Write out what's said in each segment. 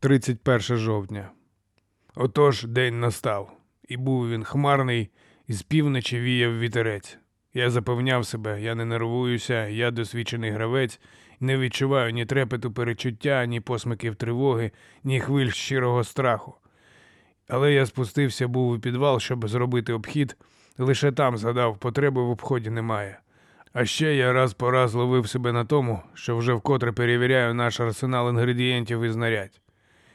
31 жовтня. Отож день настав, і був він хмарний, і з півночі віяв вітерець. Я запевняв себе, я не нервуюся, я досвідчений гравець, не відчуваю ні трепету перечуття, ні посмиків тривоги, ні хвиль щирого страху. Але я спустився був у підвал, щоб зробити обхід, лише там згадав, потреби в обході немає. А ще я раз по раз ловив себе на тому, що вже вкотре перевіряю наш арсенал інгредієнтів і знарядь.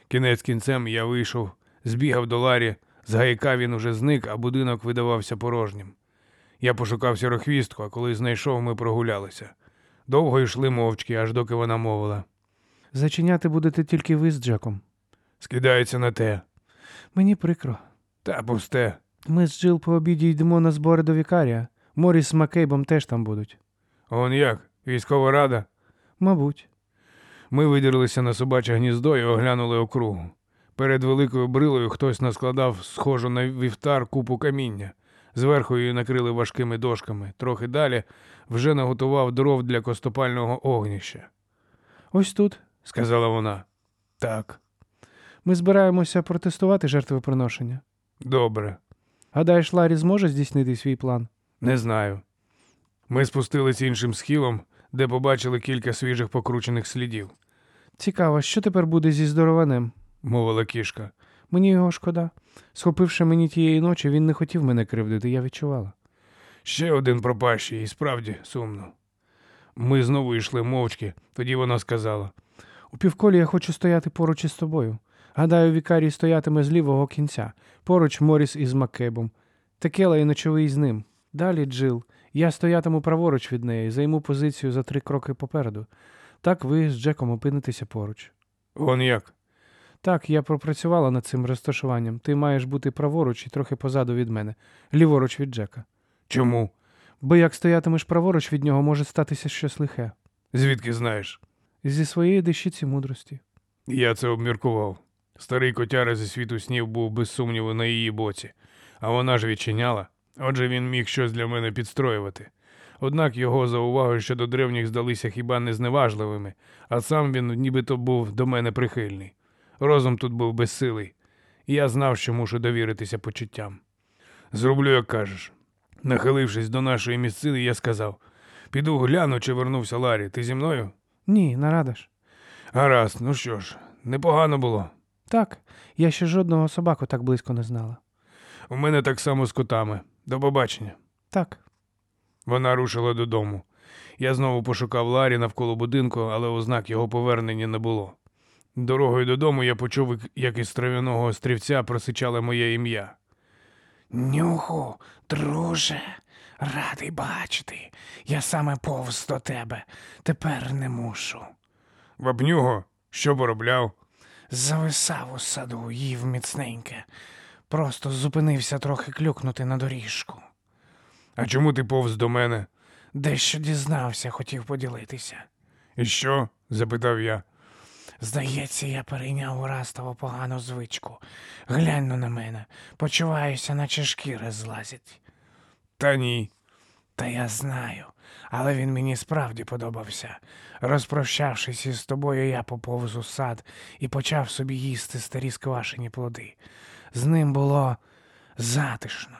Кінець кінцем я вийшов, збігав до Ларі, з гайка він уже зник, а будинок видавався порожнім. Я пошукав сірохвістку, а коли знайшов, ми прогулялися. Довго йшли мовчки, аж доки вона мовила. Зачиняти будете тільки ви з Джеком. Скидається на те. Мені прикро. Та пусте. Ми з Джил по обіді йдемо на збори до вікарія. Моріс з Макейбом теж там будуть. Он як? Військова рада? Мабуть. Ми видірлися на собаче гніздо і оглянули округу. Перед великою брилою хтось наскладав схожу на вівтар купу каміння. Зверху її накрили важкими дошками. Трохи далі вже наготував дров для костопального огніща, Ось тут. сказала вона. Так, Ми збираємося протестувати жертвоприношення. добре, Гадаєш, Ларі зможе здійснити свій план? не знаю. Ми спустились іншим схилом, де побачили кілька свіжих покручених слідів, Цікаво, що тепер буде зі здорованим? мовила кішка. Мені його шкода. Схопивши мені тієї ночі, він не хотів мене кривдити, я відчувала. Ще один пропащий, і справді сумно. Ми знову йшли мовчки, тоді вона сказала. У півколі я хочу стояти поруч із тобою. Гадаю, вікарій стоятиме з лівого кінця, поруч Моріс із Маккебом. Текела і ночовий з ним. Далі Джил. Я стоятиму праворуч від неї, займу позицію за три кроки попереду. Так ви з Джеком опинитеся поруч. Вон як? Так, я пропрацювала над цим розташуванням. Ти маєш бути праворуч і трохи позаду від мене, ліворуч від Джека. Чому? Бо як стоятимеш праворуч від нього, може статися щось лихе. Звідки знаєш? Зі своєї дещиці мудрості. Я це обміркував. Старий котяра зі світу снів був без сумніву на її боці, а вона ж відчиняла. Отже, він міг щось для мене підстроювати. Однак його зауваги щодо древніх здалися хіба не зневажливими, а сам він нібито був до мене прихильний. Розум тут був безсилий, і я знав, що мушу довіритися почуттям. Зроблю, як кажеш. Нахилившись до нашої місцини, я сказав: піду гляну, чи вернувся Ларі. Ти зі мною? Ні, нарадаш. Гаразд, ну що ж, непогано було. Так, я ще жодного собаку так близько не знала. У мене так само з котами. До побачення. Так, Вона рушила додому. Я знову пошукав Ларі навколо будинку, але ознак його повернення не було. Дорогою додому я почув, як із трав'яного острівця просичало моє ім'я. Нюху, друже, радий бачити. Я саме повз до тебе. Тепер не мушу. Вапнюго, що поробляв? Зависав у саду, їв міцненьке. Просто зупинився трохи клюкнути на доріжку. А чому ти повз до мене? Дещо дізнався, хотів поділитися. І що? запитав я. Здається, я перейняв у Растову погану звичку. Глянь ну на мене, почуваюся, наче шкіри злазять. Та ні. Та я знаю, але він мені справді подобався. Розпрощавшись із тобою, я поповз у сад і почав собі їсти старі сквашені плоди. З ним було затишно.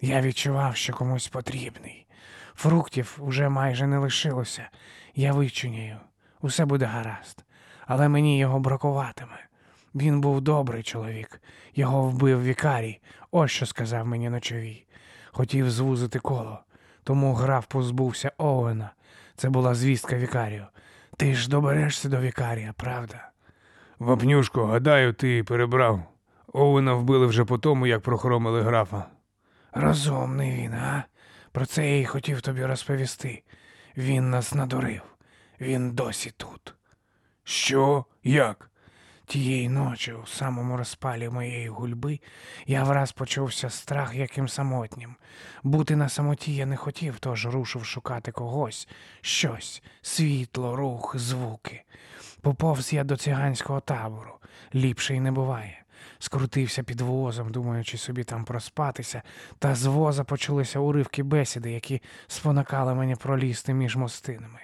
Я відчував, що комусь потрібний. Фруктів уже майже не лишилося. Я вичуняю. Усе буде гаразд. Але мені його бракуватиме. Він був добрий чоловік. Його вбив вікарій. Ось що сказав мені ночовій. Хотів звузити коло. Тому граф позбувся Оуена. Це була звістка вікарію. Ти ж доберешся до вікарія, правда? Вапнюшко, гадаю, ти перебрав. Оуена вбили вже по тому, як прохоромили графа. Розумний він, а? Про це я й хотів тобі розповісти. Він нас надурив. Він досі тут. Що? Як? Тієї ночі, у самому розпалі моєї гульби, я враз почувся страх яким самотнім. Бути на самоті я не хотів, тож рушив шукати когось, щось, світло, рух, звуки. Поповз я до циганського табору, ліпше й не буває. Скрутився під возом, думаючи собі там проспатися, та з воза почулися уривки бесіди, які спонакали мені пролізти між мостинами.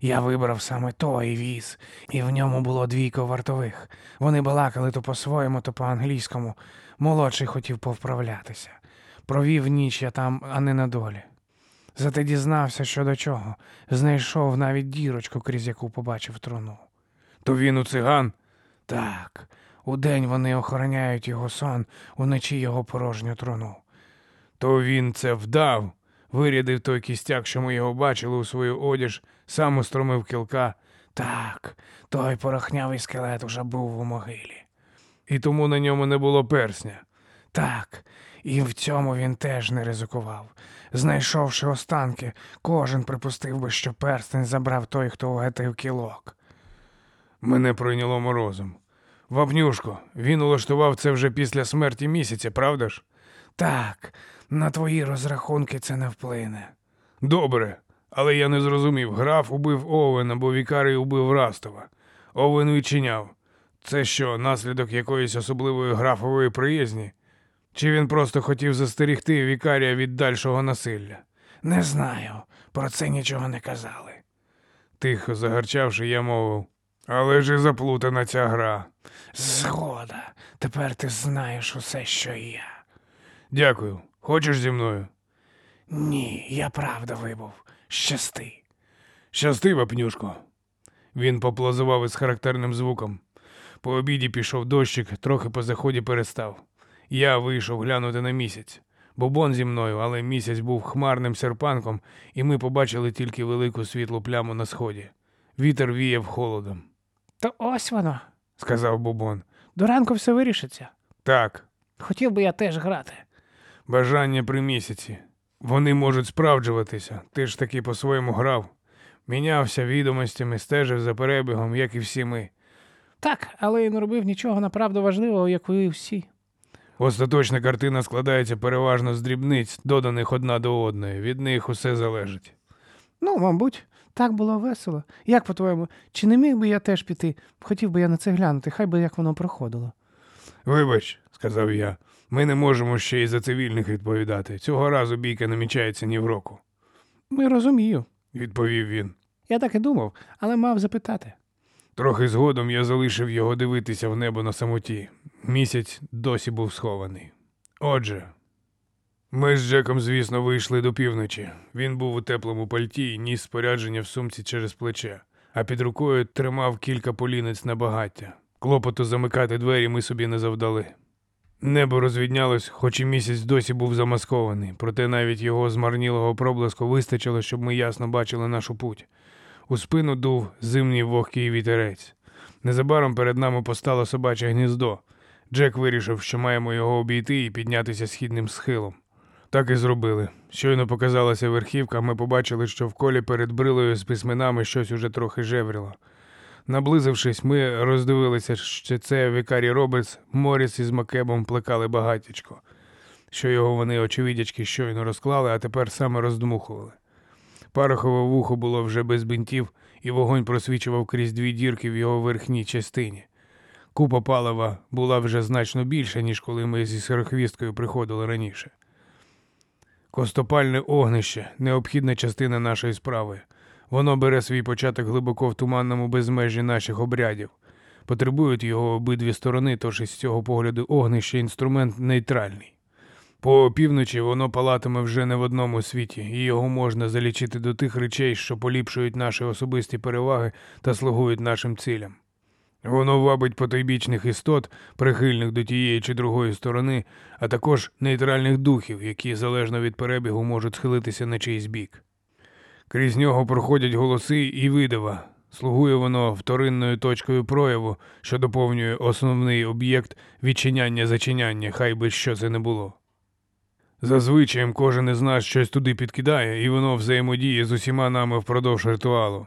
Я вибрав саме той віз, і в ньому було двійко вартових. Вони балакали то по-своєму, то по-англійському. Молодший хотів повправлятися. Провів ніч я там, а не на долі. Зате дізнався, що до чого. Знайшов навіть дірочку, крізь яку побачив труну. То він у циган? Так, удень вони охороняють його сон, уночі його порожню труну. То він це вдав, вирядив той кістяк, що ми його бачили у свою одіж, сам устромив кілка, Так, той порохнявий скелет уже був у могилі. і тому на ньому не було персня. Так, і в цьому він теж не ризикував. Знайшовши останки, кожен припустив би, що перстень забрав той, хто угатив кілок. Мене пройняло морозом. Вапнюшко, він улаштував це вже після смерті місяця, правда ж? Так, на твої розрахунки це не вплине. Добре, але я не зрозумів. Граф убив Овена, бо Вікарій убив Растова. Овен відчиняв. Це що, наслідок якоїсь особливої графової приязні? Чи він просто хотів застерігти Вікарія від дальшого насилля? Не знаю, про це нічого не казали. Тихо загарчавши, я мовив. Але ж і заплутана ця гра. Згода, тепер ти знаєш усе, що я. Дякую. Хочеш зі мною? Ні, я правда вибув. Щасти. Щасти, вапнюшко. Він поплазував із характерним звуком. По обіді пішов дощик, трохи по заході перестав. Я вийшов глянути на місяць. Бобон зі мною, але місяць був хмарним серпанком, і ми побачили тільки велику світлу пляму на сході. Вітер віяв холодом, То ось воно. сказав Бобон. До ранку все вирішиться. Так, Хотів би я теж грати. бажання при місяці. Вони можуть справджуватися. Ти ж таки по-своєму грав. Мінявся відомостями, стежив за перебігом, як і всі ми. Так, але й не робив нічого направду важливого, як ви всі. Остаточна картина складається переважно з дрібниць, доданих одна до одної. Від них усе залежить. Ну, мабуть, так було весело. Як по-твоєму, чи не міг би я теж піти? Хотів би я на це глянути, хай би як воно проходило. Вибач, сказав я, ми не можемо ще й за цивільних відповідати. Цього разу бійка намічається ні в року, Ми розумію. відповів він. Я так і думав, але мав запитати. Трохи згодом я залишив його дивитися в небо на самоті. Місяць досі був схований. Отже, ми з Джеком, звісно, вийшли до півночі. Він був у теплому пальті і ніс спорядження в сумці через плече, а під рукою тримав кілька полінець на багаття. Клопоту замикати двері ми собі не завдали. Небо розвіднялось, хоч і місяць досі був замаскований, проте навіть його змарнілого проблиску вистачило, щоб ми ясно бачили нашу путь. У спину дув зимній вогкий вітерець. Незабаром перед нами постало собаче гніздо. Джек вирішив, що маємо його обійти і піднятися східним схилом. Так і зробили. Щойно показалася верхівка, ми побачили, що в колі перед брилою з письменами щось уже трохи жевріло. Наблизившись, ми роздивилися, що це Вікарі Робертс, Моріс із Макебом плекали багатячко, що його вони, очевидячки, щойно розклали, а тепер саме роздмухували. Парохове вухо було вже без бинтів, і вогонь просвічував крізь дві дірки в його верхній частині. Купа палива була вже значно більша, ніж коли ми зі сирохвісткою приходили раніше. Костопальне огнище необхідна частина нашої справи. Воно бере свій початок глибоко в туманному безмежі наших обрядів. Потребують його обидві сторони, тож із цього погляду огнище інструмент нейтральний. По півночі воно палатиме вже не в одному світі, і його можна залічити до тих речей, що поліпшують наші особисті переваги та слугують нашим цілям. Воно вабить потойбічних істот, прихильних до тієї чи другої сторони, а також нейтральних духів, які залежно від перебігу можуть схилитися на чийсь бік. Крізь нього проходять голоси і видива. Слугує воно вторинною точкою прояву, що доповнює основний об'єкт відчиняння-зачиняння, хай би що це не було. Зазвичай кожен із нас щось туди підкидає, і воно взаємодіє з усіма нами впродовж ритуалу.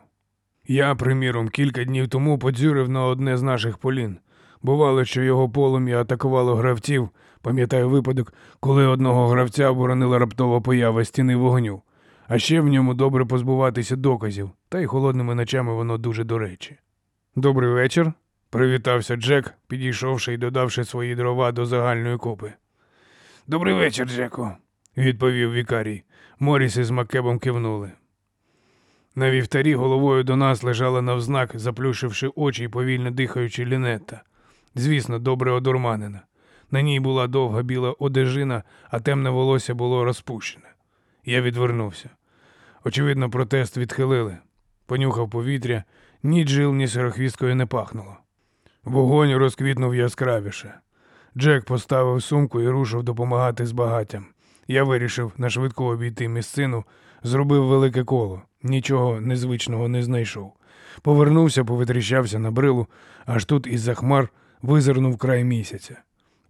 Я, приміром, кілька днів тому подзюрив на одне з наших полін. Бувало, що його полум'я атакувало гравців. Пам'ятаю випадок, коли одного гравця оборонила раптова поява стіни вогню. А ще в ньому добре позбуватися доказів, та й холодними ночами воно дуже до речі. Добрий вечір. привітався Джек, підійшовши і додавши свої дрова до загальної купи. Добрий вечір, Джеку, відповів вікарій. Моріс із Макебом кивнули. На вівтарі головою до нас лежала навзнак, заплющивши очі і повільно дихаючи лінетта. Звісно, добре одурманена. На ній була довга біла одежина, а темне волосся було розпущене. Я відвернувся. Очевидно, протест відхилили. Понюхав повітря, ні джил, ні сирохвісткою не пахнуло. Вогонь розквітнув яскравіше. Джек поставив сумку і рушив допомагати з багаттям. Я вирішив на швидко обійти місцину, зробив велике коло, нічого незвичного не знайшов. Повернувся, повитріщався на брилу, аж тут із-за хмар визирнув край місяця.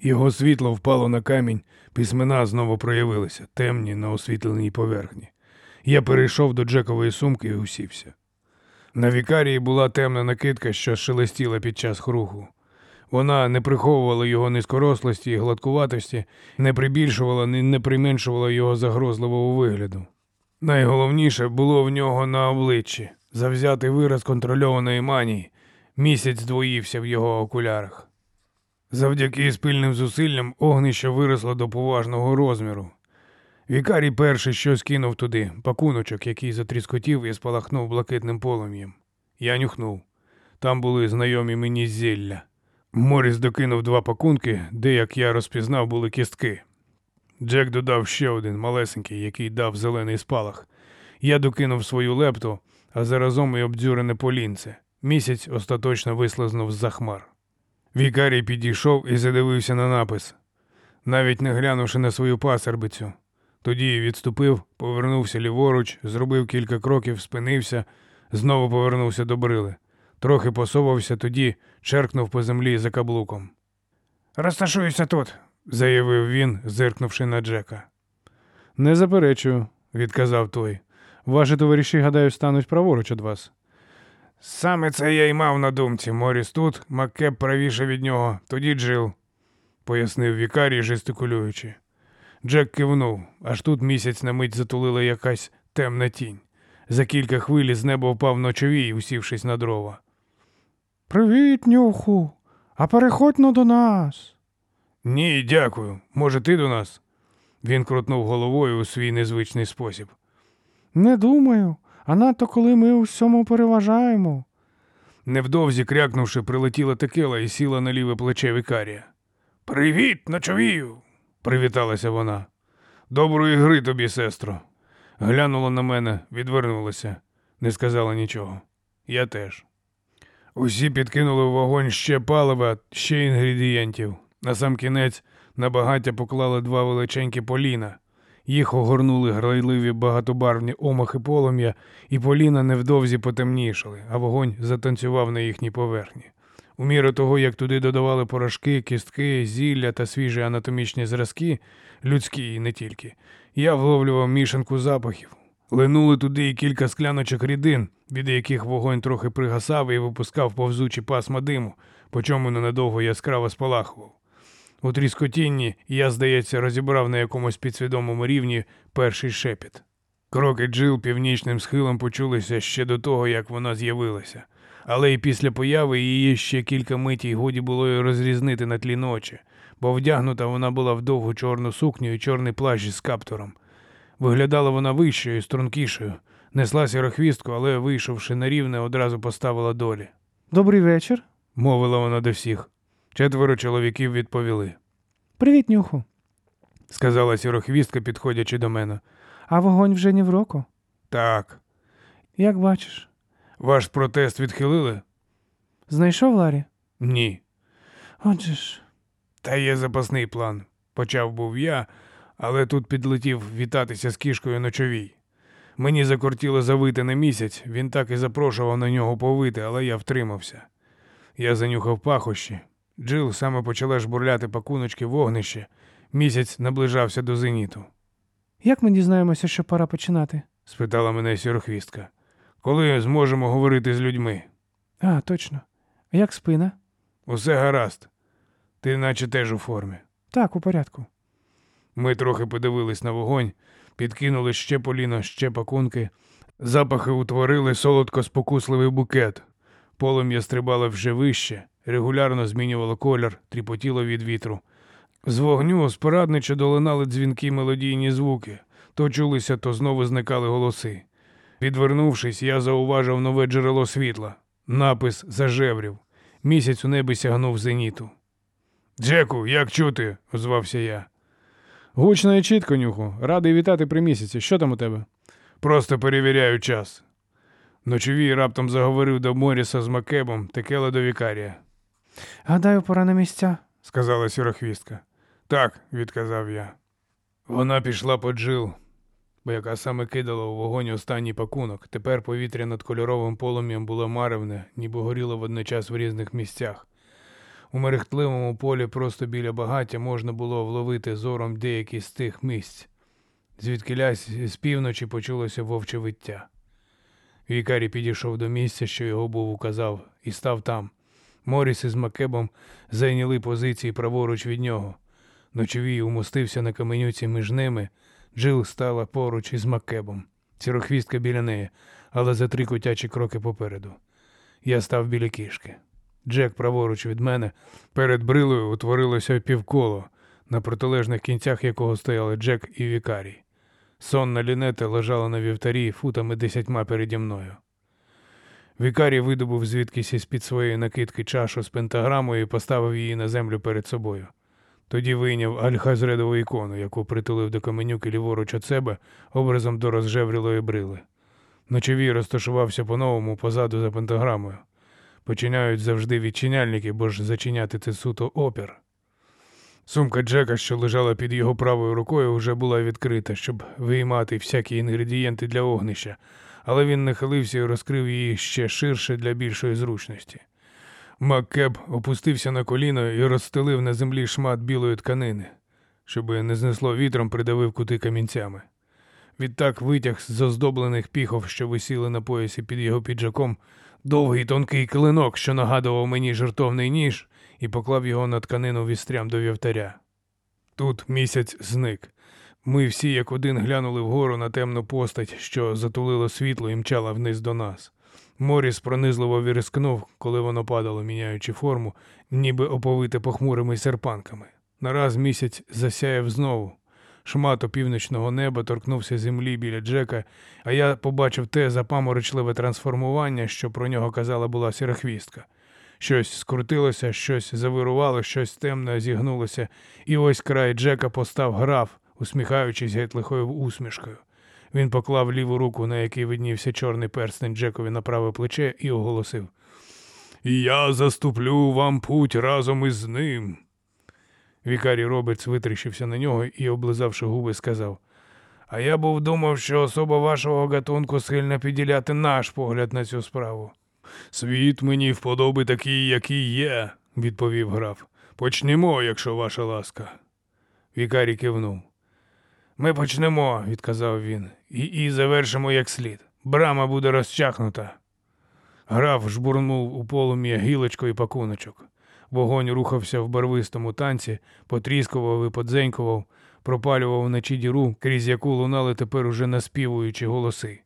Його світло впало на камінь, письмена знову проявилися, темні на освітленій поверхні. Я перейшов до Джекової сумки і усівся. На вікарії була темна накидка, що шелестіла під час хруху. Вона не приховувала його низькорослості і гладкуватості, не прибільшувала, не применшувала його загрозливого вигляду. Найголовніше було в нього на обличчі завзятий вираз контрольованої манії. Місяць двоївся в його окулярах. Завдяки спільним зусиллям огнище виросло до поважного розміру. Вікарій перший щось кинув туди, пакуночок, який затріскотів і спалахнув блакитним полум'ям. Я нюхнув. Там були знайомі мені зілля. Моріс докинув два пакунки, де, як я розпізнав, були кістки. Джек додав ще один малесенький, який дав зелений спалах. Я докинув свою лепту, а заразом і обдзюрене полінце. Місяць остаточно вислизнув з-за хмар. Вікарій підійшов і задивився на напис, навіть не глянувши на свою пасербицю. Тоді відступив, повернувся ліворуч, зробив кілька кроків, спинився, знову повернувся до брили. Трохи посовався, тоді черкнув по землі за каблуком. Розташуюся тут. Заявив він, зиркнувши на Джека. Не заперечую, відказав той. Ваші товариші, гадаю, стануть праворуч від вас. Саме це я й мав на думці. Моріс тут, Маккеб правіше від нього, тоді Джил, пояснив вікарій, жестикулюючи. Джек кивнув, аж тут місяць на мить затулила якась темна тінь. За кілька хвиль з неба впав ночовій, усівшись на дрова. Привіт, нюху. А переходь но до нас. Ні, дякую. Може, ти до нас? Він крутнув головою у свій незвичний спосіб. Не думаю, а надто коли ми у всьому переважаємо. Невдовзі крякнувши, прилетіла текела і сіла на ліве плече вікарія. Привіт, ночовію! привіталася вона. Доброї гри тобі, сестро. Глянула на мене, відвернулася, не сказала нічого. Я теж. Усі підкинули в вогонь ще палива, ще інгредієнтів. На сам кінець на багаття поклали два величенькі поліна. Їх огорнули грайливі багатобарвні омахи полум'я, і поліна невдовзі потемнішали, а вогонь затанцював на їхній поверхні. У міру того, як туди додавали порошки, кістки, зілля та свіжі анатомічні зразки, людські і не тільки, я вловлював мішанку запахів. Линули туди і кілька скляночок рідин, від яких вогонь трохи пригасав і випускав повзучі пасма диму, по чому ненадовго яскраво спалахував. У тріскотінні я, здається, розібрав на якомусь підсвідомому рівні перший шепіт. Кроки Джил північним схилом почулися ще до того, як вона з'явилася, але і після появи її ще кілька митій годі було й розрізнити на тлі ночі, бо вдягнута вона була в довгу чорну сукню і чорний плащ із каптуром. Виглядала вона вищою, і стрункішою, несла сірохвістку, але, вийшовши на рівне, одразу поставила долі. Добрий вечір. Мовила вона до всіх. Четверо чоловіків відповіли. Привіт, нюху. Сказала сірохвістка, підходячи до мене. А вогонь вже ні в року? Так, Як бачиш. ваш протест відхилили? Знайшов Ларі? Ні. Отже ж. Та є запасний план. Почав був я, але тут підлетів вітатися з кішкою ночовій. Мені закортіло завити на місяць, він так і запрошував на нього повити, але я втримався. Я занюхав пахощі. Джил саме почала жбурляти пакуночки вогнище. Місяць наближався до зеніту. Як ми дізнаємося, що пора починати? спитала мене сірохвістка. Коли зможемо говорити з людьми? А, точно. А як спина? Усе гаразд. Ти наче теж у формі. Так, у порядку. Ми трохи подивились на вогонь, підкинули ще поліно, ще пакунки. Запахи утворили солодко спокусливий букет. Полум'я стрибало вже вище, регулярно змінювало колір, тріпотіло від вітру. З вогню спорадниче долинали дзвінки мелодійні звуки, то чулися, то знову зникали голоси. Відвернувшись, я зауважив нове джерело світла. Напис зажеврів. Місяць у небі сягнув зеніту. Джеку, як чути? озвався я. Гучно і чітко, нюху. Радий вітати при місяці. Що там у тебе? Просто перевіряю час. Ночовій раптом заговорив до Моріса з Макебом, текела до вікарія, Гадаю, пора на місця. сказала сірохвістка. Так, відказав я. Вона пішла по джил, бо яка саме кидала у вогонь останній пакунок. Тепер повітря над кольоровим полум'ям було маревне, ніби горіло водночас в різних місцях. У мерехтливому полі просто біля багаття можна було вловити зором деякі з тих місць. Звідкилясь з півночі почулося вовче виття. Вікарій підійшов до місця, що його був указав, і став там. Моріс із Макебом зайняли позиції праворуч від нього. Ночовій умостився на каменюці між ними. Джил стала поруч із Макебом. Сірохвістка біля неї, але за три котячі кроки попереду. Я став біля кішки. Джек праворуч від мене. Перед брилою утворилося півколо, на протилежних кінцях якого стояли Джек і Вікарій. Сонна лінета лежала на вівтарі футами десятьма переді мною. Вікарій видобув звідкись із під своєї накидки чашу з пентаграмою і поставив її на землю перед собою. Тоді вийняв альхазредову ікону, яку притулив до каменюки ліворуч від себе образом до розжеврілої брили. Ночовій розташувався по-новому позаду за пентаграмою. Починають завжди відчиняльники, бо ж зачиняти це суто опір. Сумка Джека, що лежала під його правою рукою, вже була відкрита, щоб виймати всякі інгредієнти для огнища, але він нахилився і розкрив її ще ширше для більшої зручності. Маккеб опустився на коліно і розстелив на землі шмат білої тканини, щоби не знесло вітром, придавив кути камінцями. Відтак витяг з оздоблених піхов, що висіли на поясі під його піджаком, довгий тонкий клинок, що нагадував мені жартовний ніж, і поклав його на тканину вістрям до вівтаря. Тут місяць зник. Ми всі як один глянули вгору на темну постать, що затулило світло і мчала вниз до нас. Моріс пронизливо вірискнув, коли воно падало, міняючи форму, ніби оповите похмурими серпанками. Нараз місяць засяяв знову. Шмат опівночного неба торкнувся землі біля Джека, а я побачив те запаморочливе трансформування, що про нього казала була сірохвістка. Щось скрутилося, щось завирувало, щось темне зігнулося, і ось край Джека постав граф, усміхаючись геть лихою усмішкою. Він поклав ліву руку, на якій виднівся чорний перстень Джекові на праве плече, і оголосив: Я заступлю вам путь разом із ним. Вікарій Робертс витріщився на нього і, облизавши губи, сказав: А я був думав, що особа вашого гатунку схильна підділяти наш погляд на цю справу. Світ мені вподоби такий, який є, відповів граф. Почнемо, якщо ваша ласка. Вікарій кивнув. Ми почнемо, відказав він, і, і завершимо як слід. Брама буде розчахнута. Граф жбурнув у полум'я гілочко і пакуночок. Вогонь рухався в барвистому танці, потріскував і подзенькував, пропалював вночі діру, крізь яку лунали тепер уже наспівуючі голоси.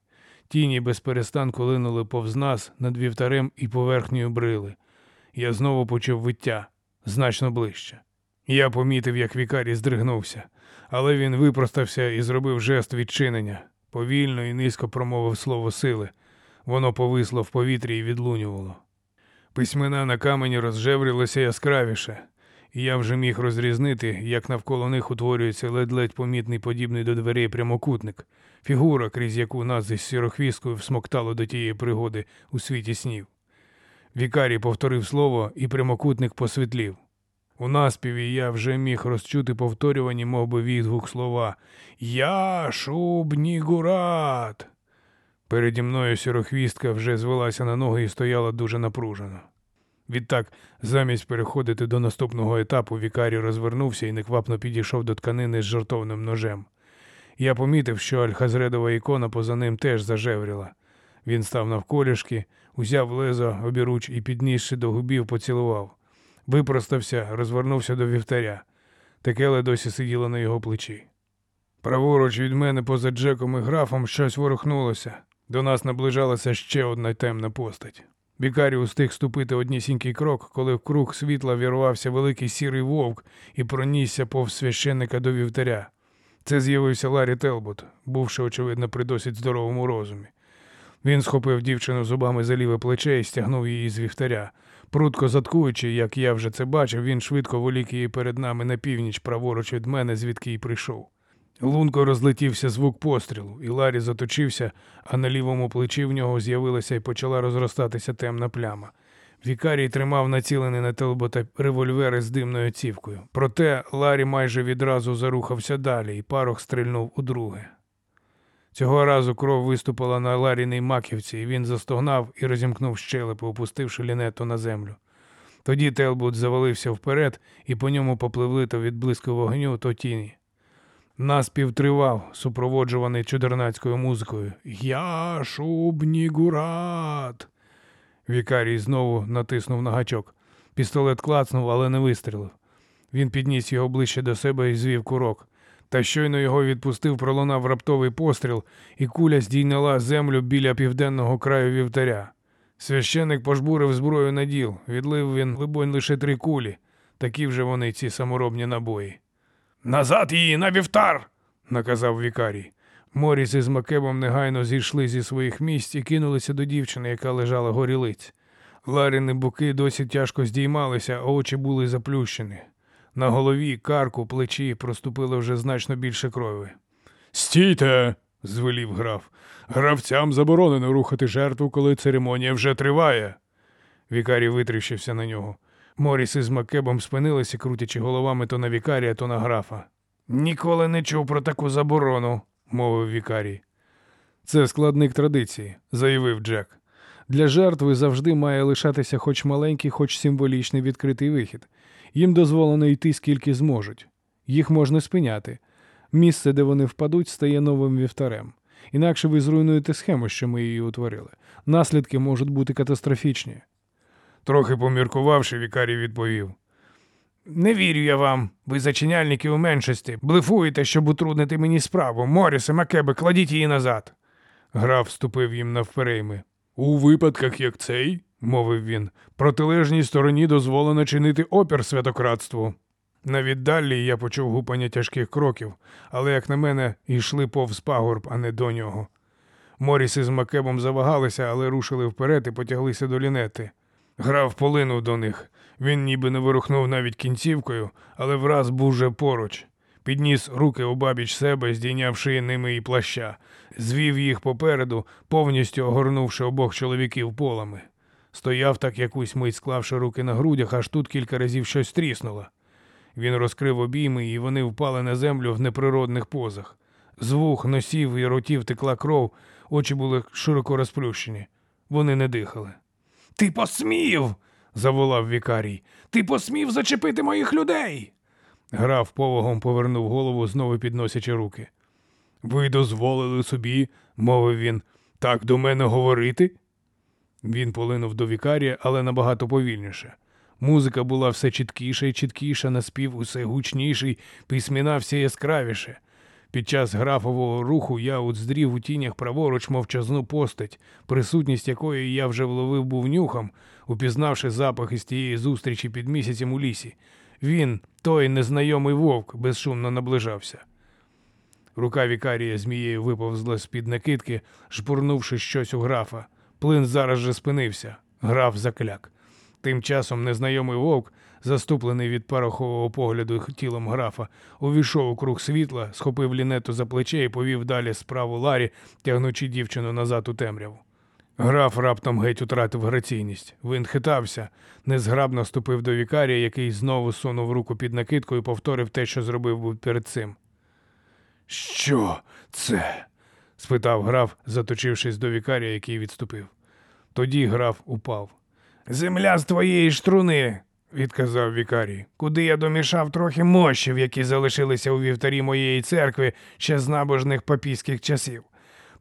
Тіні без перестанку линули повз нас над вівтарем і поверхнею брили. Я знову почув виття значно ближче. Я помітив, як вікарій здригнувся, але він випростався і зробив жест відчинення. Повільно і низько промовив слово сили. Воно повисло в повітрі і відлунювало. Письмена на камені розжеврилися яскравіше, і я вже міг розрізнити, як навколо них утворюється ледь-ледь помітний подібний до дверей прямокутник, фігура, крізь яку нас із сірохвісткою всмоктало до тієї пригоди у світі снів. Вікарій повторив слово, і прямокутник посвітлів. У наспіві я вже міг розчути повторювані мов би, відгук слова Я шубнігурат. Переді мною сірохвістка вже звелася на ноги і стояла дуже напружено. Відтак, замість переходити до наступного етапу, вікарій розвернувся і неквапно підійшов до тканини з жартовним ножем. Я помітив, що альхазредова ікона поза ним теж зажевріла. Він став навколішки, узяв лезо обіруч і, піднісши до губів, поцілував. Випростався, розвернувся до вівтаря. Текеле досі сиділа на його плечі. Праворуч від мене поза Джеком і графом щось ворухнулося. До нас наближалася ще одна темна постать. Бікарі устиг ступити однісінький крок, коли в круг світла вірвався великий сірий вовк і пронісся повз священника до вівтаря. Це з'явився Ларі Телбот, бувши, очевидно, при досить здоровому розумі. Він схопив дівчину зубами за ліве плече і стягнув її з вівтаря. Прудко заткуючи, як я вже це бачив, він швидко волік її перед нами на північ, праворуч від мене, звідки й прийшов. Лунко розлетівся звук пострілу, і Ларі заточився, а на лівому плечі в нього з'явилася і почала розростатися темна пляма. Вікарій тримав націлений на Телбота револьвер із димною цівкою. Проте Ларі майже відразу зарухався далі, і парох стрільнув удруге. Цього разу кров виступила на Ларіній маківці, і він застогнав і розімкнув щелепи, опустивши лінету на землю. Тоді Телбут завалився вперед, і по ньому попливли то від блиску вогню, то тіні. Наспів тривав, супроводжуваний чудернацькою музикою. Я шубнігурат. Вікарій знову натиснув на гачок. Пістолет клацнув, але не вистрілив. Він підніс його ближче до себе і звів курок. Та щойно його відпустив, пролунав раптовий постріл, і куля здійняла землю біля південного краю вівтаря. Священик пожбурив зброю на діл, відлив він, либонь, лише три кулі. Такі вже вони, ці саморобні набої. Назад її на вівтар. наказав вікарій. Моріс із Макебом негайно зійшли зі своїх місць і кинулися до дівчини, яка лежала горілиць. Ларіни боки досі тяжко здіймалися, а очі були заплющені. На голові, карку, плечі проступило вже значно більше крові. Стійте, звелів граф. Гравцям заборонено рухати жертву, коли церемонія вже триває. Вікарій витріщився на нього. Моріс із Макебом спинилися, крутячи головами то на вікарія, то на графа. Ніколи не чув про таку заборону, мовив вікарій. Це складник традиції, заявив Джек. Для жертви завжди має лишатися хоч маленький, хоч символічний відкритий вихід. Їм дозволено йти скільки зможуть. Їх можна спиняти. Місце, де вони впадуть, стає новим вівтарем. Інакше ви зруйнуєте схему, що ми її утворили. Наслідки можуть бути катастрофічні. Трохи поміркувавши, вікарій відповів. Не вірю я вам, ви зачиняльники у меншості. Блефуєте, щоб утруднити мені справу. Морісе, Макебе, кладіть її назад. Граф вступив їм навперейми. У випадках, як цей, мовив він, протилежній стороні дозволено чинити опір святократству. На віддалі я почув гупання тяжких кроків, але, як на мене, йшли повз пагорб, а не до нього. Моріс із Макебом завагалися, але рушили вперед і потяглися до лінети. Граф полинув до них. Він ніби не вирухнув навіть кінцівкою, але враз був вже поруч. Підніс руки обабіч себе, здійнявши ними і плаща, звів їх попереду, повністю огорнувши обох чоловіків полами. Стояв так якусь мить, склавши руки на грудях, аж тут кілька разів щось тріснуло. Він розкрив обійми, і вони впали на землю в неприродних позах. З вух, носів і ротів текла кров, очі були широко розплющені. Вони не дихали. Ти посмів. заволав вікарій. Ти посмів зачепити моїх людей. Граф повагом повернув голову, знову підносячи руки. Ви дозволили собі, мовив він, так до мене говорити? Він полинув до вікарія, але набагато повільніше. Музика була все чіткіша і чіткіша, наспів усе гучніший, письміна все яскравіше. Під час графового руху я уздрів у тінях праворуч мовчазну постать, присутність якої я вже вловив був нюхом, упізнавши запах із тієї зустрічі під місяцем у лісі. Він, той незнайомий вовк, безшумно наближався. Рука вікарія змією виповзла з-під накидки, шпурнувши щось у графа. Плин зараз же спинився. Граф закляк. Тим часом незнайомий вовк, заступлений від парохового погляду тілом графа, увійшов у круг світла, схопив лінету за плече і повів далі справу Ларі, тягнучи дівчину назад у темряву. Граф раптом геть утратив граційність. Він хитався, незграбно ступив до вікарія, який знову сунув руку під накидку і повторив те, що зробив був перед цим. Що це? спитав граф, заточившись до вікарія, який відступив. Тоді граф упав. Земля з твоєї штруни, відказав вікарій, куди я домішав трохи мощів, які залишилися у вівтарі моєї церкви ще з набожних папійських часів.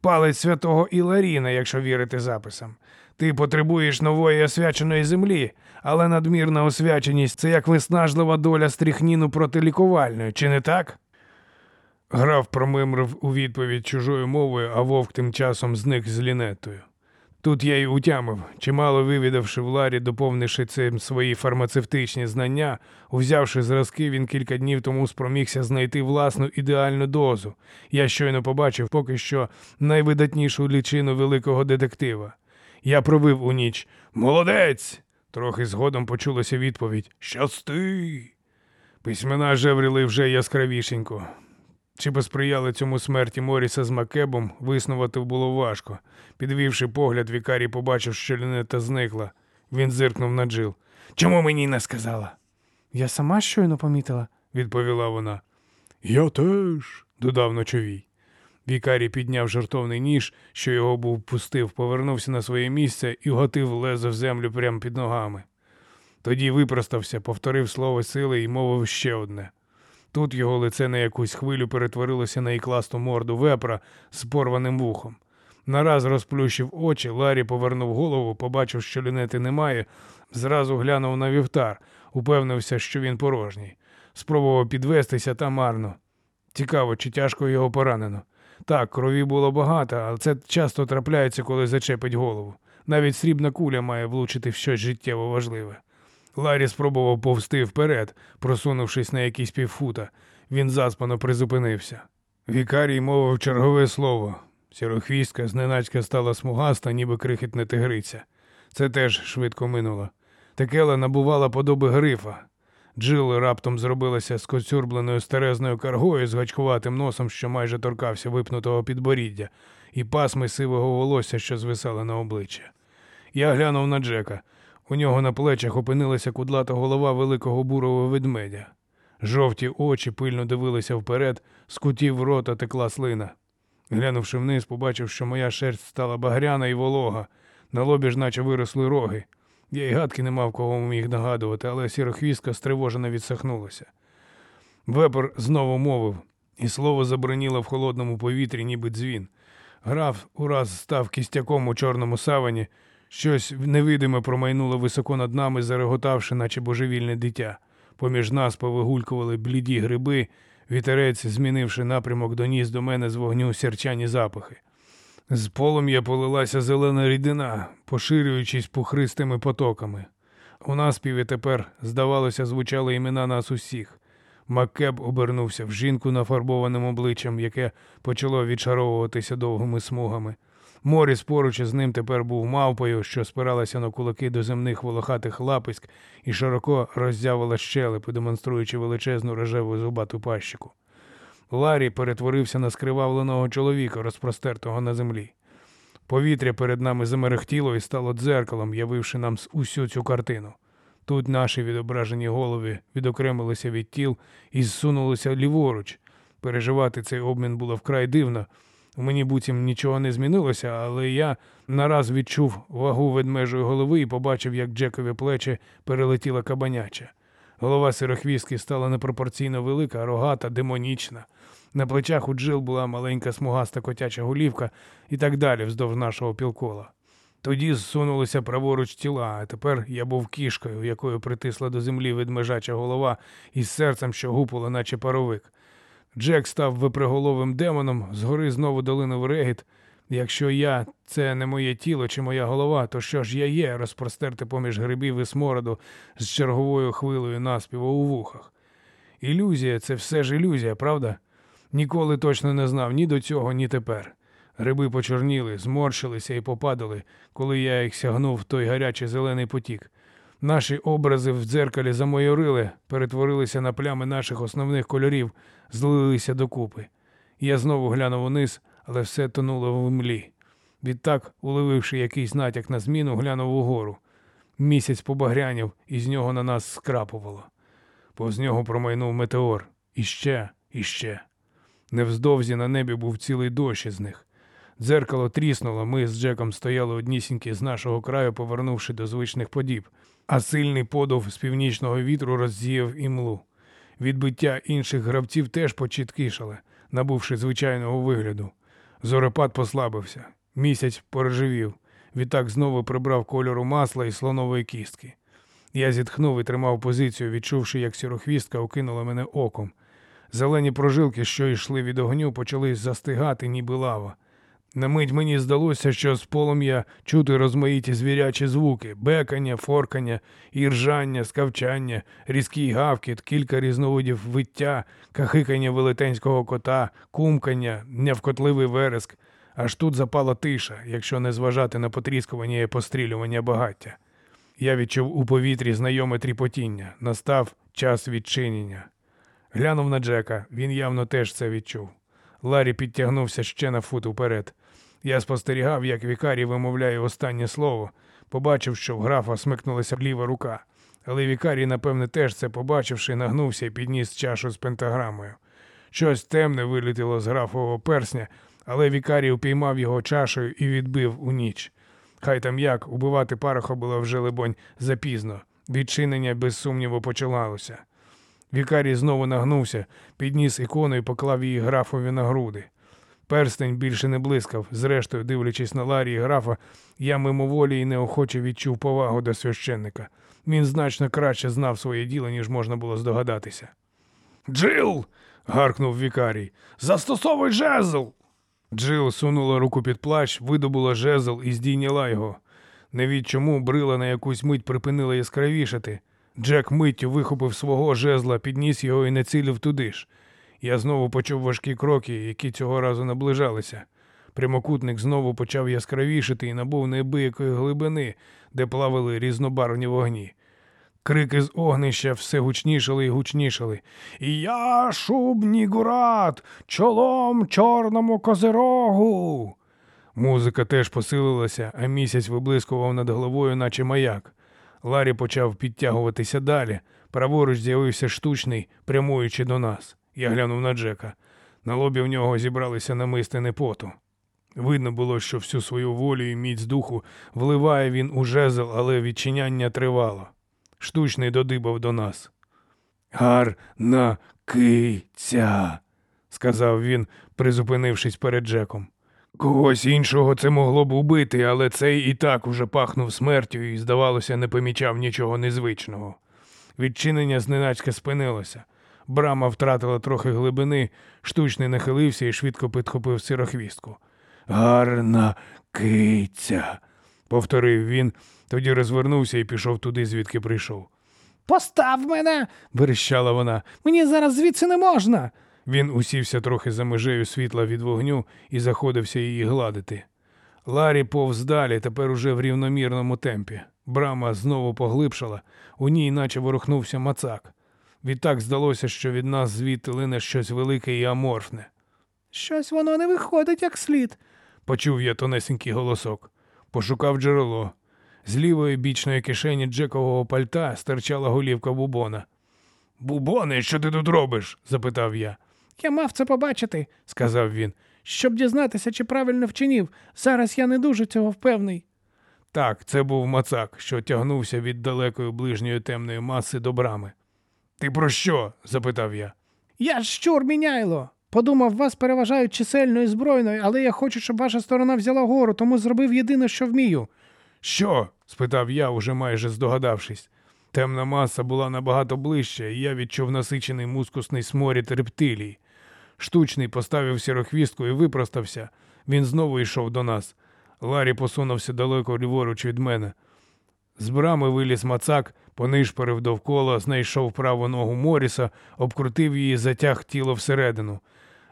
Палець святого Іларіна, якщо вірити записам. Ти потребуєш нової освяченої землі, але надмірна освяченість це як виснажлива доля стріхніну проти лікувальної, чи не так? Граф промимрив у відповідь чужою мовою, а вовк тим часом зник з лінетою. Тут я й утямив, чимало вивідавши в Ларі, доповнивши цим свої фармацевтичні знання, узявши зразки, він кілька днів тому спромігся знайти власну ідеальну дозу. Я щойно побачив поки що найвидатнішу лічину великого детектива. Я провив у ніч Молодець! Трохи згодом почулася відповідь Щасти. Письмена жевріли вже яскравішенько. Чи посприяли цьому смерті Моріса з Макебом, виснувати було важко. Підвівши погляд, вікарій побачив, що Лінета зникла. Він зиркнув на Джил. Чому мені не сказала? Я сама щойно помітила. відповіла вона. Я теж, додав ночовій. Вікарій підняв жартовний ніж, що його був пустив, повернувся на своє місце і готив лезо в землю прямо під ногами. Тоді випростався, повторив слово сили і мовив ще одне. Тут його лице на якусь хвилю перетворилося на ікласту морду вепра з порваним вухом. Нараз розплющив очі, Ларі повернув голову, побачив, що лінети немає, зразу глянув на вівтар, упевнився, що він порожній. Спробував підвестися та марно. Цікаво, чи тяжко його поранено. Так, крові було багато, але це часто трапляється, коли зачепить голову. Навіть срібна куля має влучити в щось життєво важливе. Ларі спробував повсти вперед, просунувшись на якісь півфута. Він заспано призупинився. Вікарій мовив чергове слово. Сірохвістка зненацька стала смугаста, ніби крихітна тигриця. Це теж швидко минуло. Текела набувала подоби грифа. Джил раптом зробилася скоцюрбленою старезною каргою з гачкуватим носом, що майже торкався випнутого підборіддя, і пасми сивого волосся, що звисали на обличчя. Я глянув на Джека. У нього на плечах опинилася кудлата голова великого бурого ведмедя. Жовті очі пильно дивилися вперед, з кутів рота текла слина. Глянувши вниз, побачив, що моя шерсть стала багряна і волога, на лобі ж наче виросли роги. Я й гадки не мав кого міг нагадувати, але сірохвістка стривожено відсахнулася. Вепер знову мовив, і слово заброніло в холодному повітрі, ніби дзвін. Граф ураз став кістяком у чорному савані, щось невидиме промайнуло високо над нами, зареготавши, наче божевільне дитя. Поміж нас повигулькували бліді гриби, вітерець, змінивши напрямок, доніс до мене з вогню сірчані запахи. З полум'я полилася зелена рідина, поширюючись пухристими потоками. У наспіві тепер, здавалося, звучали імена нас усіх. Маккеб обернувся в жінку нафарбованим обличчям, яке почало відшаровуватися довгими смугами. Моріс поруч із ним тепер був мавпою, що спиралася на кулаки до земних волохатих лаписьк і широко роззявила щелепи, демонструючи величезну рожеву зубату пащику. Ларі перетворився на скривавленого чоловіка, розпростертого на землі. Повітря перед нами замерехтіло і стало дзеркалом, явивши нам усю цю картину. Тут наші відображені голови відокремилися від тіл і зсунулися ліворуч. Переживати цей обмін було вкрай дивно. У мені буцім нічого не змінилося, але я нараз відчув вагу ведмежої голови і побачив, як Джекові плечі перелетіла кабаняча. Голова сирохвістки стала непропорційно велика, рогата, демонічна. На плечах у Джил була маленька смугаста котяча голівка і так далі вздовж нашого пілкола. Тоді зсунулися праворуч тіла, а тепер я був кішкою, якою притисла до землі ведмежача голова із серцем, що гупало, наче паровик. Джек став виприголовим демоном, згори знову долинув регіт. Якщо я це не моє тіло чи моя голова, то що ж я є, розпростерти поміж грибів і смороду з черговою хвилею наспіву у вухах? Ілюзія це все ж ілюзія, правда? Ніколи точно не знав ні до цього, ні тепер. Гриби почорніли, зморщилися і попадали, коли я їх сягнув в той гарячий зелений потік. Наші образи в дзеркалі замойорили, перетворилися на плями наших основних кольорів, злилися докупи. Я знову глянув униз, але все тонуло в млі. Відтак, уловивши якийсь натяк на зміну, глянув угору. Місяць побагрянів, і з нього на нас скрапувало. Повз нього промайнув метеор. Іще, іще. Невздовзі на небі був цілий дощ із них. Дзеркало тріснуло, ми з Джеком стояли однісінькі з нашого краю, повернувши до звичних подіб, а сильний подув з північного вітру роззіяв імлу. Відбиття інших гравців теж почіткішали, набувши звичайного вигляду. Зорепад послабився, місяць порожевів, відтак знову прибрав кольору масла і слонової кістки. Я зітхнув і тримав позицію, відчувши, як сірохвістка окинула мене оком. Зелені прожилки, що йшли від огню, почали застигати, ніби лава. На мить мені здалося, що з полум'я чути розмаїті звірячі звуки, бекання, форкання, іржання, скавчання, різкий гавкіт, кілька різновидів виття, кахикання велетенського кота, кумкання, нявкотливий вереск. Аж тут запала тиша, якщо не зважати на потріскування і пострілювання багаття. Я відчув у повітрі знайоме тріпотіння. Настав час відчинення. Глянув на Джека, він явно теж це відчув. Ларі підтягнувся ще на фут уперед. Я спостерігав, як Вікарій вимовляє останнє слово, побачив, що в графа смикнулася ліва рука. Але Вікарій, напевне, теж це побачивши, нагнувся і підніс чашу з пентаграмою. Щось темне вилетіло з графового персня, але Вікарій упіймав його чашею і відбив у ніч. Хай там як, убивати пароха було вже, либонь, запізно. Відчинення без сумніву почалося. Вікарій знову нагнувся, підніс ікону і поклав її графові на груди. Перстень більше не блискав. Зрештою, дивлячись на Ларі і графа, я мимоволі і неохоче відчув повагу до священника. Він значно краще знав своє діло, ніж можна було здогадатися. Джил. гаркнув вікарій. Застосовуй жезл. Джил сунула руку під плащ, видобула жезл і здійняла його. Не від чому брила на якусь мить припинила яскравішати. Джек миттю вихопив свого жезла, підніс його і націлив туди ж. Я знову почув важкі кроки, які цього разу наближалися. Прямокутник знову почав яскравішити і набув неабиякої глибини, де плавали різнобарвні вогні. Крики з огнища все гучнішали і гучнішали. Я шубнігурат, чолом чорному козирогу. Музика теж посилилася, а місяць виблискував над головою, наче маяк. Ларі почав підтягуватися далі. Праворуч з'явився штучний, прямуючи до нас. Я глянув на Джека. На лобі в нього зібралися намистини поту. Видно було, що всю свою волю і міць духу вливає він у жезл, але відчиняння тривало. Штучний додибав до нас. Гарна киця, сказав він, призупинившись перед Джеком. Когось іншого це могло б убити, але цей і так уже пахнув смертю і, здавалося, не помічав нічого незвичного. Відчинення зненацька спинилося. Брама втратила трохи глибини, штучний нахилився і швидко підхопив сирохвістку. Гарна киця, повторив він, тоді розвернувся і пішов туди, звідки прийшов. Постав мене, Верещала вона. мені зараз звідси не можна. Він усівся трохи за межею світла від вогню і заходився її гладити. Ларі повз далі, тепер уже в рівномірному темпі. Брама знову поглибшала, у ній наче ворухнувся мацак. Відтак здалося, що від нас звідти лине щось велике і аморфне. Щось воно не виходить як слід. Почув я тонесенький голосок. Пошукав джерело. З лівої бічної кишені Джекового пальта стирчала голівка бубона. Бубоне, що ти тут робиш? запитав я. Я мав це побачити, Сказав він. щоб дізнатися, чи правильно вчинів. Зараз я не дуже цього впевний. Так, це був мацак, що тягнувся від далекої ближньої темної маси до брами. Ти про що? запитав я. Я ж щур міняйло. Подумав, вас переважають чисельно і збройно, але я хочу, щоб ваша сторона взяла гору, тому зробив єдине, що вмію. Що? спитав я, уже майже здогадавшись. Темна маса була набагато ближче, і я відчув насичений мускусний сморід рептилій. Штучний поставив сірохвістку і випростався. Він знову йшов до нас. Ларі посунувся далеко ліворуч від мене. З брами виліз мацак, понишпорив довкола, знайшов праву ногу Моріса, обкрутив її, затяг тіло всередину.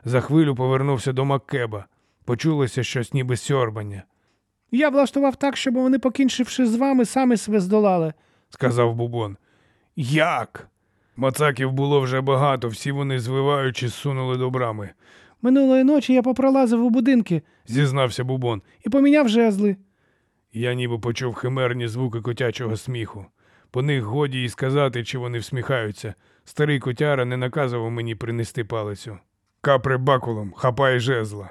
За хвилю повернувся до Маккеба. Почулося щось ніби сьорбання. Я влаштував так, щоб вони, покінчивши з вами, самі себе здолали. сказав Бубон. Як? Мацаків було вже багато, всі вони, звиваючи, сунули до брами, Минулої ночі я попролазив у будинки зізнався Бубон. і поміняв жезли. Я ніби почув химерні звуки котячого сміху. По них годі й сказати, чи вони всміхаються. Старий котяра не наказував мені принести палицю. Капре бакулом, хапай жезла.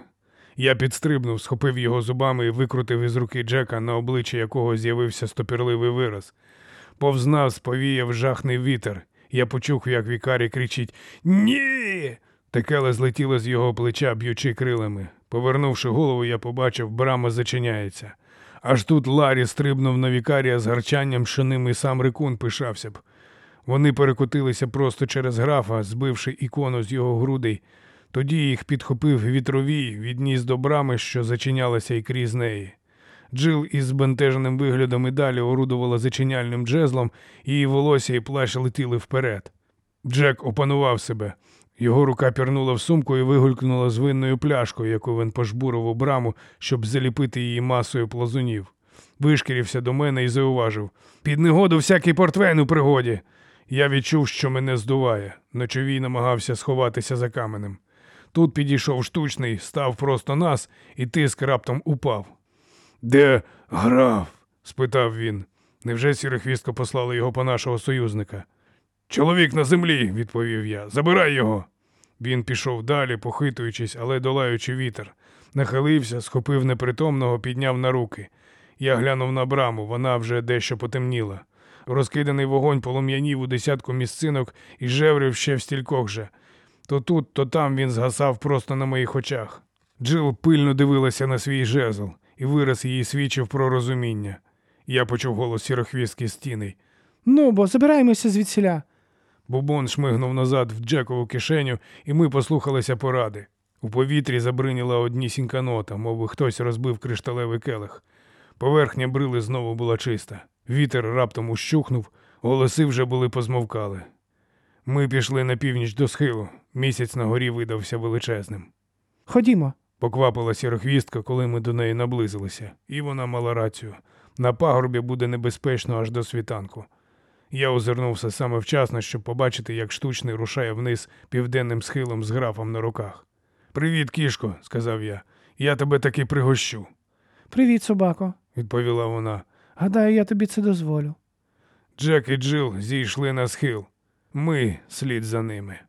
Я підстрибнув, схопив його зубами і викрутив із руки Джека, на обличчі якого з'явився стопірливий вираз. Повз нас повіяв жахний вітер. Я почув, як вікарі кричить Ні. Текеле злетіло з його плеча, б'ючи крилами. Повернувши голову, я побачив, брама зачиняється. Аж тут Ларі стрибнув на вікарія з гарчанням, що ним і сам рекун пишався б. Вони перекотилися просто через графа, збивши ікону з його грудей. Тоді їх підхопив вітровій, відніс до брами, що зачинялася і крізь неї. Джил із збентеженим виглядом і далі орудувала зачиняльним джезлом, її волосся і плащ летіли вперед. Джек опанував себе. Його рука пірнула в сумку і вигулькнула з винною пляшкою, яку він пожбурив у браму, щоб заліпити її масою плазунів. Вишкірився до мене і зауважив під негоду всякий портвейн у пригоді. Я відчув, що мене здуває. Ночовій намагався сховатися за каменем. Тут підійшов штучний, став просто нас, і тиск раптом упав. Де граф? спитав він. Невже сірохвістко послали його по нашого союзника? Чоловік на землі, відповів я. Забирай його. Він пішов далі, похитуючись, але долаючи вітер. Нахилився, схопив непритомного, підняв на руки. Я глянув на браму, вона вже дещо потемніла. Розкиданий вогонь полум'янів у десятку місцинок і жеврив ще в стількох же. То тут, то там він згасав просто на моїх очах. Джил пильно дивилася на свій жезл, і вираз її свідчив про розуміння. Я почув голос сірохвістки стіни. Ну, бо забираємося звідсіля. Бубон шмигнув назад в Джекову кишеню, і ми послухалися поради. У повітрі забриніла однісінька нота, мов би хтось розбив кришталевий келих. Поверхня брили знову була чиста. Вітер раптом ущухнув, голоси вже були позмовкали. Ми пішли на північ до схилу. Місяць на горі видався величезним. Ходімо. Поквапила сірохвістка, коли ми до неї наблизилися, і вона мала рацію. На пагорбі буде небезпечно аж до світанку. Я озирнувся саме вчасно, щоб побачити, як штучний рушає вниз південним схилом з графом на руках. Привіт, кішко, сказав я. Я тебе таки пригощу, Привіт, собако. відповіла вона. Гадаю, я тобі це дозволю. Джек і Джил зійшли на схил. Ми слід за ними.